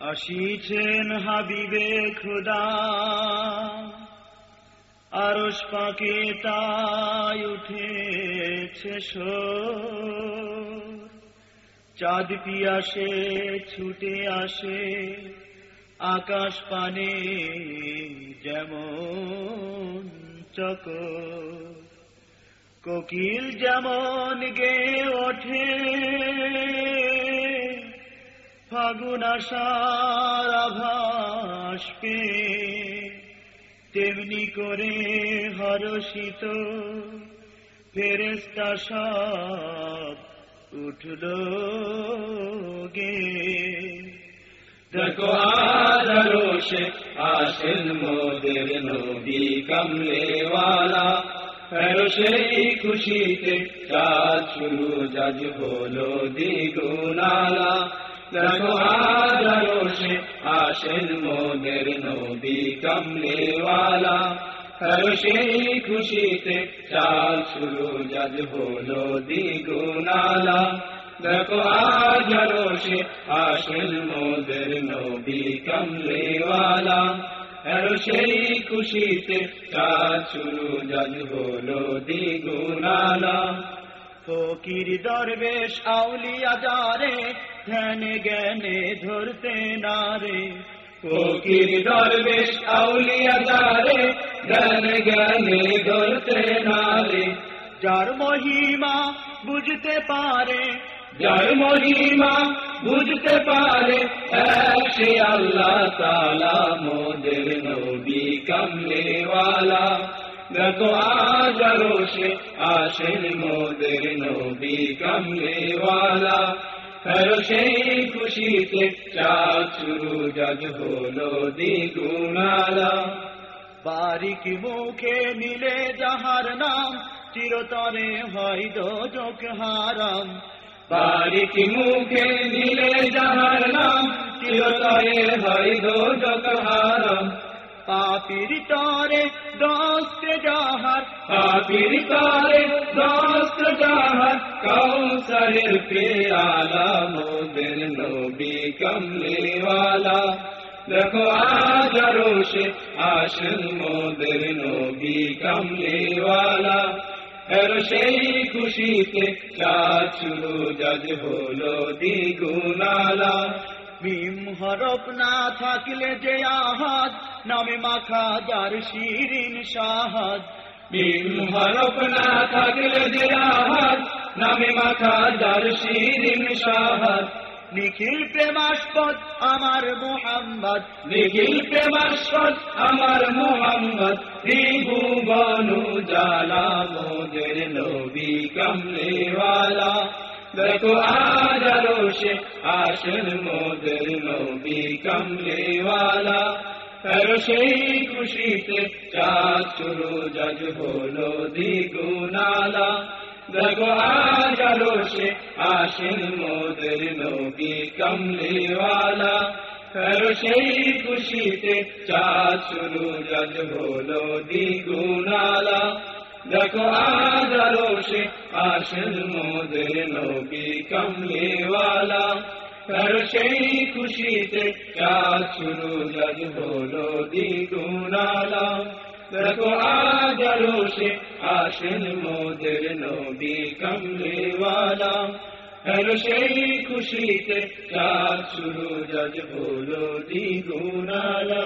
আসিছেন হাবিবে খুদা আরস পাকে তাই উঠেছে। চাঁদ পিয়াসে, ছুটে আসে, আকাশ পানে যেমন চকর কোকিল যেমন গে ওঠে ফাগুন আশার আভাস তেমনি করে হরষিত ফেরেস্তা সব উঠল গে। দেখো আরোশে আসেন মোদের নবী কমলেওয়ালা। ফেরো সেই খুশিতে চাঁদ শুরু, জাজ হলো দ্বিগুণালা দেখো আসেন মোদের নবী কমলেওয়ালা ফেরো খুশিতে চাঁদ শুরু জাজ হলো দ্বিগুণালা দেখো আজ রোশে আসেন মোদের নবী কমলেওয়ালা সেই খুশিতে কাজ শুরু জাজ হলো দ্বিগুণালা ফকির দরবেশ আউলিয়া যারে ধ্যানে জ্ঞানে ধরতে নারে। ফকির দরবেশ আউলিয়া যারে জ্ঞান জ্ঞানে ধরতে নারে। যার মহিমা বুঝতে পারে যার মহিমা বুঝতে পারে এক সে আল্লাহ তালা মোদের নবী কমলেওয়ালা। দেখো আজ রোশে আসেন মোদের নবী কমলেওয়ালা। ফেরো সেই খুশিতে চাঁদ শুরু হলো দ্বিগুণালা। বারিক মুখে নিলে যাহার নাম চিরতরে হয় দোজক হারাম। বারিক মুখে নিলে যাহার নাম চিরতরে হয় দোজক হারাম। পাপির তরে দস্তে যাহার পাপির তারে দস্ত যাহার কৌসরের পেয়ালা, মোদের নবী কমলেওয়ালা। দেখো আজ রোশে আসেন মোদের নবী কমলেওয়ালা। এর সেই খুশিতে চাঁদ শুরু জাজ হলো দ্বিগুণালা। মিম হরফ না থাকলে যে আহাদ, নামে মাখা যার শিরিন সাহাদ বিন হরফ না থাকলে যে নামে মাথা যার শিরিন সাহাদ নিখিল প্রেমাস্পদ আমার মোহাম্মদ। নিখিল প্রেমাস্পদ আমার মোহাম্মদ। ত্রিভুবনু জালা মোদের নবী কমলেওয়ালা। দেখো আজ রোশে আসেন মোদের নবী কমলেওয়ালা। আর সেই খুশিতে চাঁদ শুরু জাজ হলো দ্বিগুণালা। দেখো, আজ রোশে আসেন মোদের নবী কমলেওয়ালা। আর সেই খুশিতে চাঁদ শুরু জাজ হলো দ্বিগুণালা। দেখো, আজ রোশে আসেন মোদের নবী কমলেওয়ালা। আর সেই খুশিতে চাঁদ শুরু জাজ হলো দ্বিগুণালা দেখো আজ রোশে আসেন মোদের নবী কমলেওয়ালা। আর সেই খুশিতে চাঁদ শুরু জাজ হলো দ্বিগুণালা